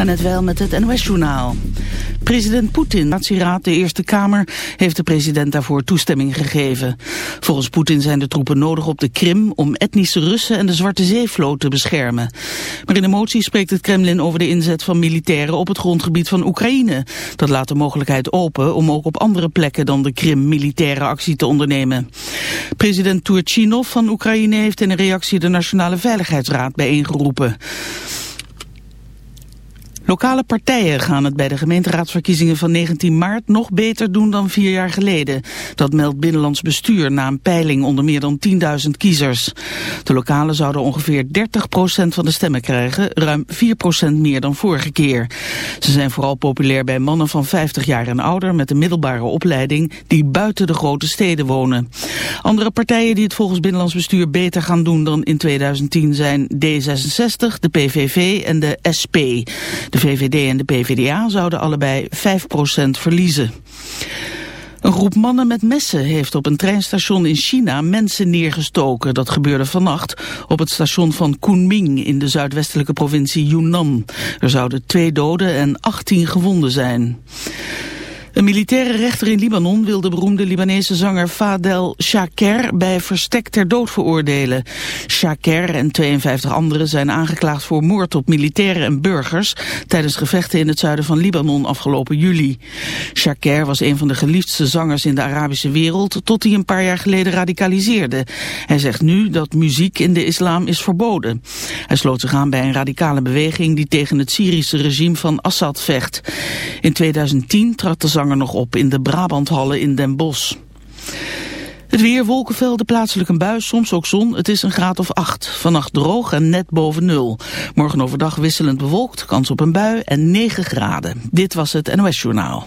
Maar net wel met het NOS-journaal. President Poetin, Natieraad, de Eerste Kamer, heeft de president daarvoor toestemming gegeven. Volgens Poetin zijn de troepen nodig op de Krim om etnische Russen en de Zwarte Zeevloot te beschermen. Maar in de motie spreekt het Kremlin over de inzet van militairen op het grondgebied van Oekraïne. Dat laat de mogelijkheid open om ook op andere plekken dan de Krim militaire actie te ondernemen. President Turchinov van Oekraïne heeft in een reactie de Nationale Veiligheidsraad bijeengeroepen. Lokale partijen gaan het bij de gemeenteraadsverkiezingen van 19 maart nog beter doen dan vier jaar geleden. Dat meldt Binnenlands Bestuur na een peiling onder meer dan 10.000 kiezers. De lokalen zouden ongeveer 30% van de stemmen krijgen, ruim 4% meer dan vorige keer. Ze zijn vooral populair bij mannen van 50 jaar en ouder met een middelbare opleiding die buiten de grote steden wonen. Andere partijen die het volgens Binnenlands Bestuur beter gaan doen dan in 2010 zijn D66, de PVV en de SP. De VVD en de PVDA zouden allebei 5% verliezen. Een groep mannen met messen heeft op een treinstation in China mensen neergestoken. Dat gebeurde vannacht op het station van Kunming in de zuidwestelijke provincie Yunnan. Er zouden twee doden en 18 gewonden zijn. Een militaire rechter in Libanon wil de beroemde Libanese zanger Fadel Shaker bij verstek ter dood veroordelen. Shaker en 52 anderen zijn aangeklaagd voor moord op militairen en burgers tijdens gevechten in het zuiden van Libanon afgelopen juli. Shaker was een van de geliefdste zangers in de Arabische wereld tot hij een paar jaar geleden radicaliseerde. Hij zegt nu dat muziek in de islam is verboden. Hij sloot zich aan bij een radicale beweging die tegen het Syrische regime van Assad vecht. In 2010 trad de zanger nog op in de Brabanthallen in Den Bosch. Het weer, wolkenvelden, plaatselijk een buis, soms ook zon. Het is een graad of 8. Vannacht droog en net boven nul. Morgen overdag wisselend bewolkt, kans op een bui en 9 graden. Dit was het NOS Journaal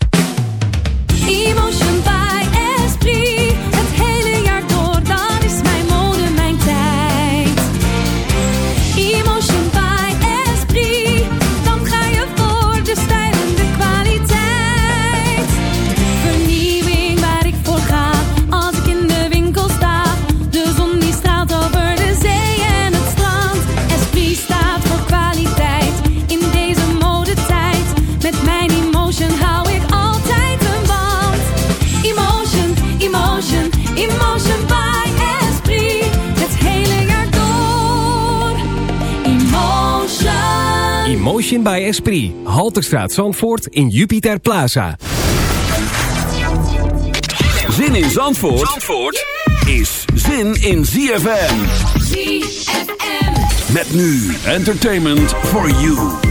Motion by Esprit. Halterstraat Zandvoort in Jupiter Plaza. Zin in Zandvoort, Zandvoort is zin in ZFM. ZFM. Met nu entertainment for you.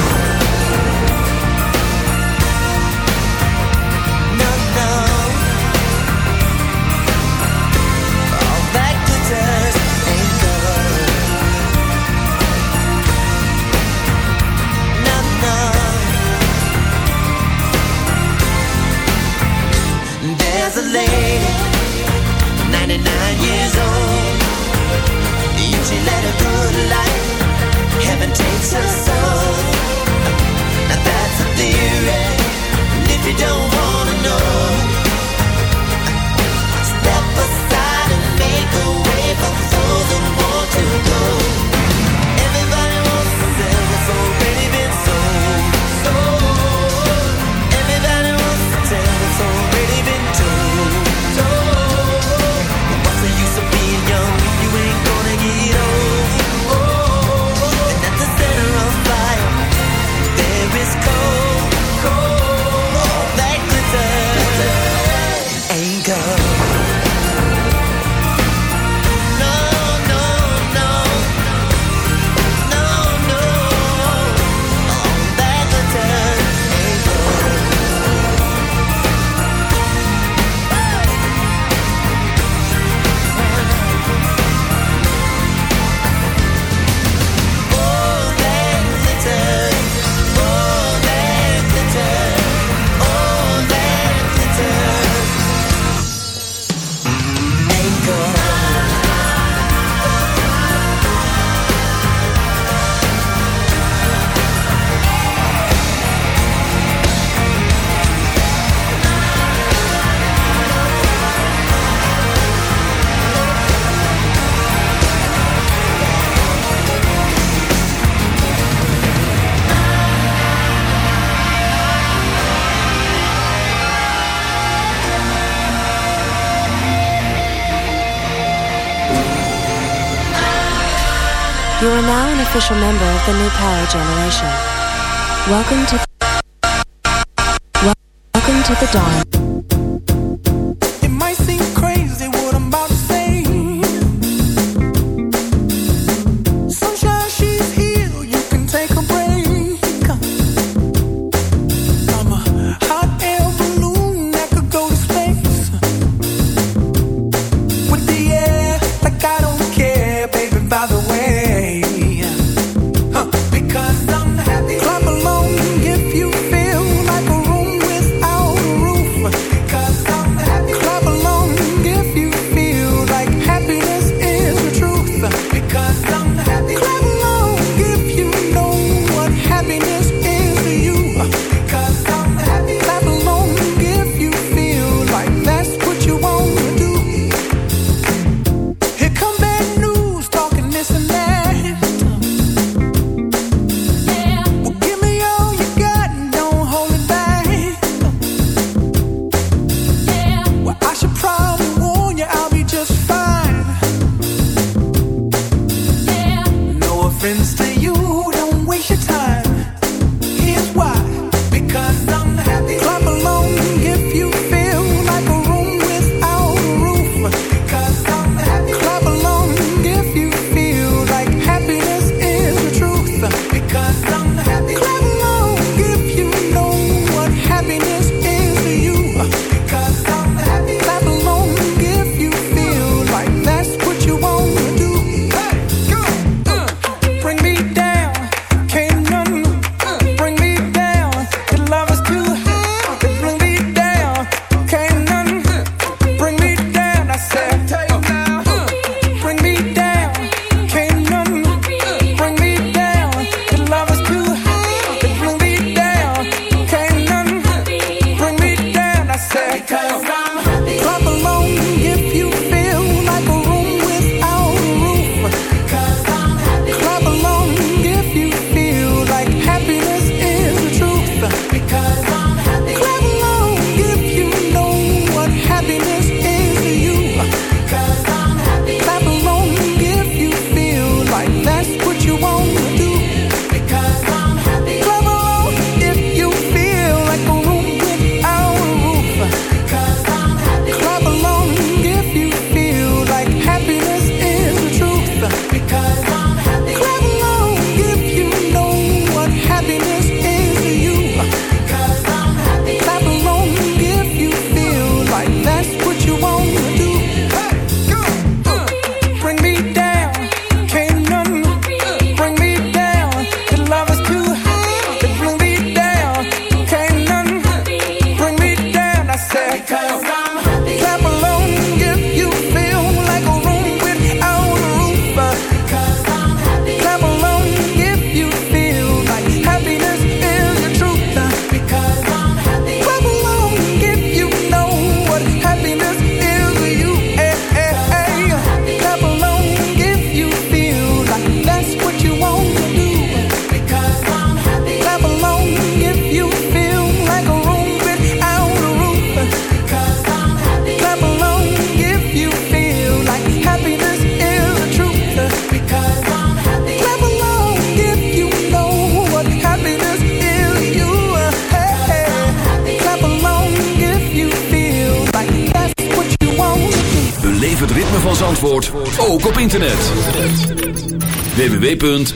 are now an official member of the New Power Generation. Welcome to... Welcome to the dawn.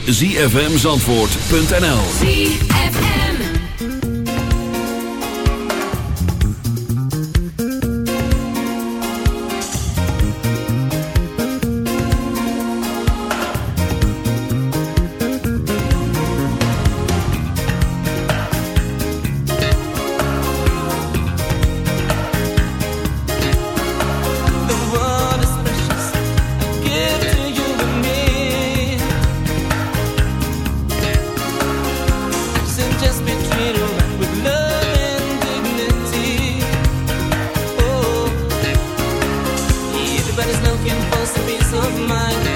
www.zfmzandvoort.nl of mind.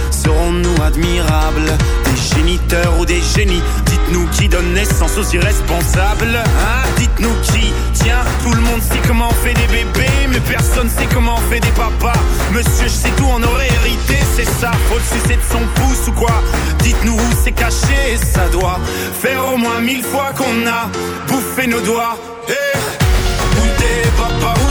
Serons-nous admirables Des géniteurs ou des génies Dites-nous qui donne naissance aux irresponsables Hein Dites-nous qui Tiens, tout le monde sait comment on fait des bébés Mais personne sait comment on fait des papas. Monsieur, je sais tout, on aurait hérité, c'est ça. Faut le sucer de son pouce ou quoi Dites-nous où c'est caché, ça doit Faire au moins mille fois qu'on a bouffé nos doigts. Eh, Où t'es, papa, où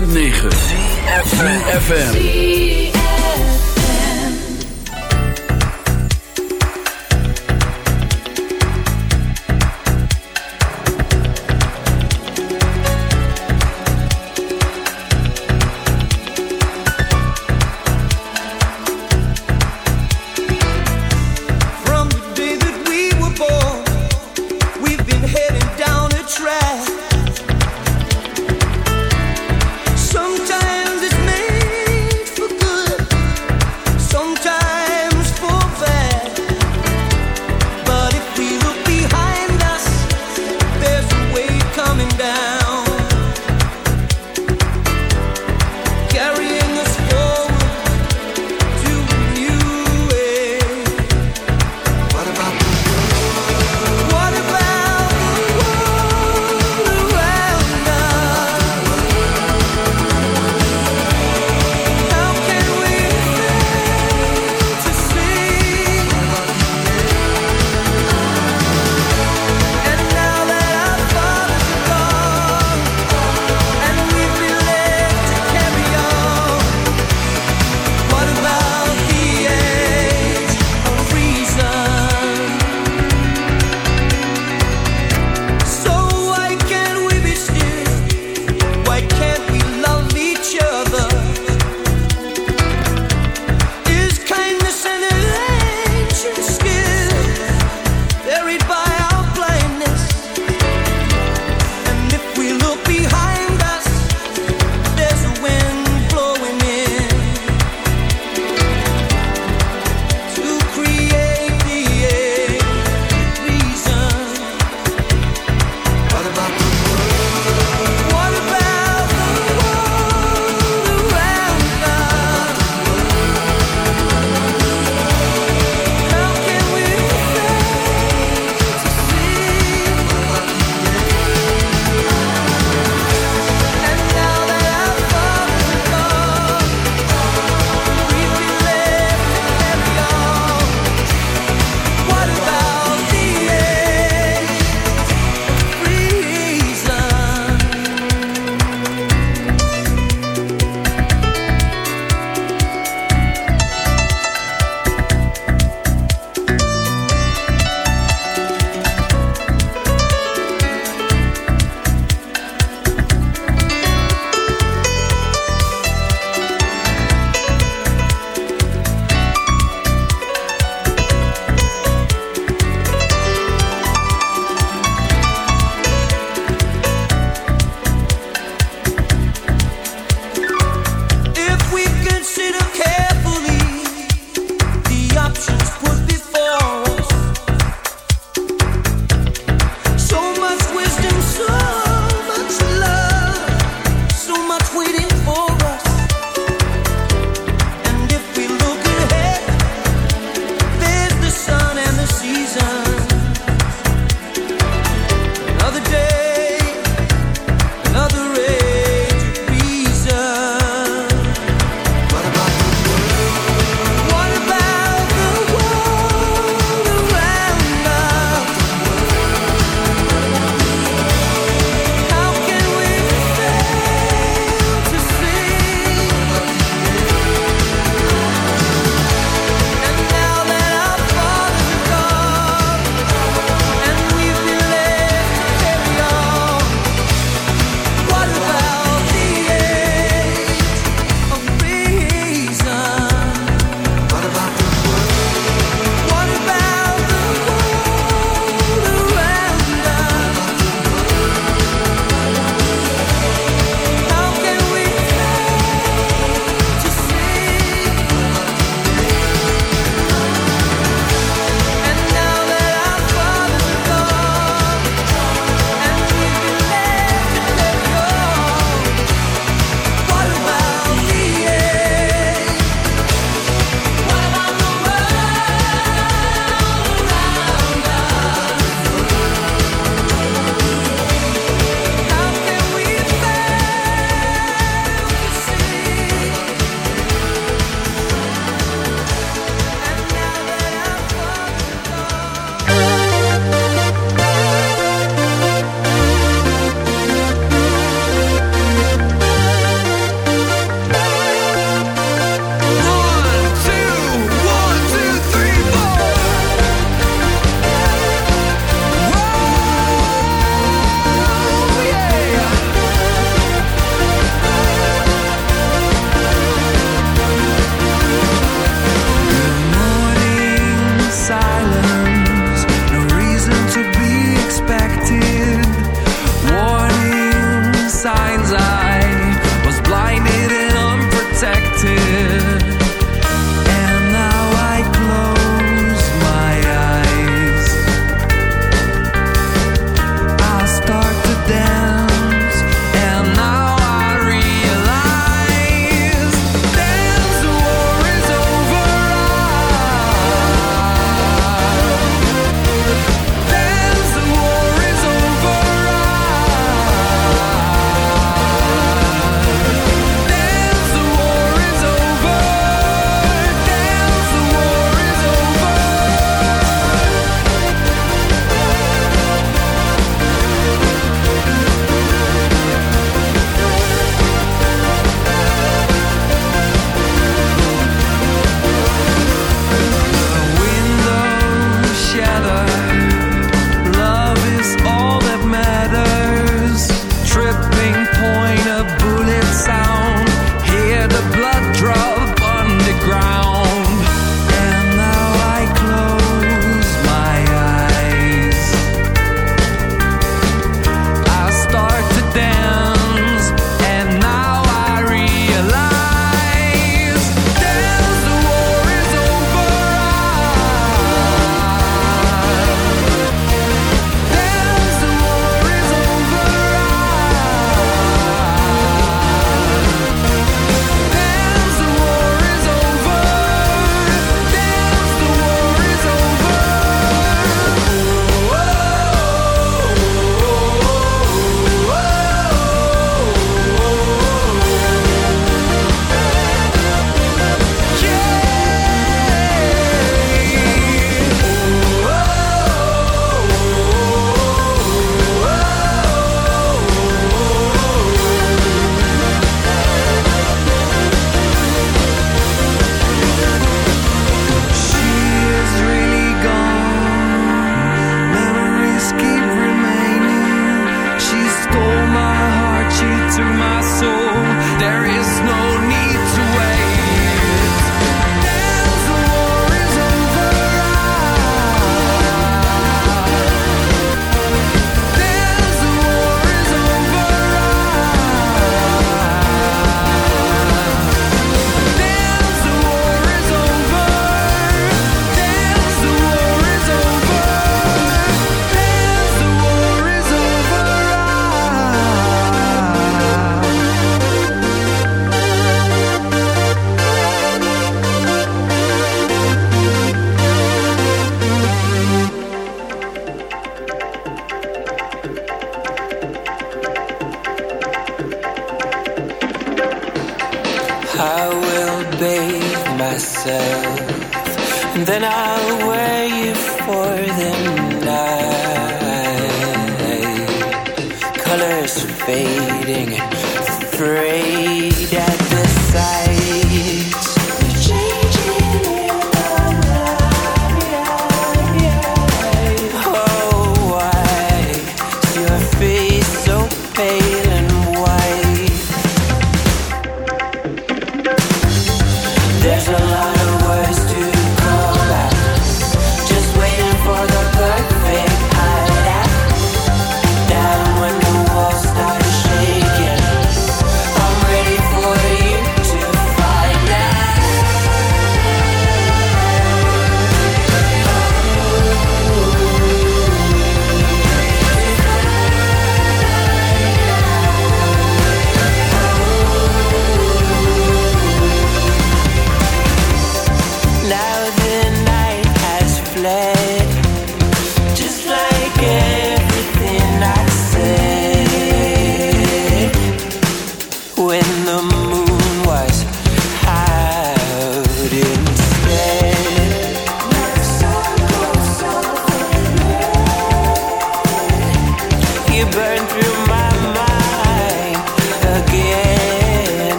106.9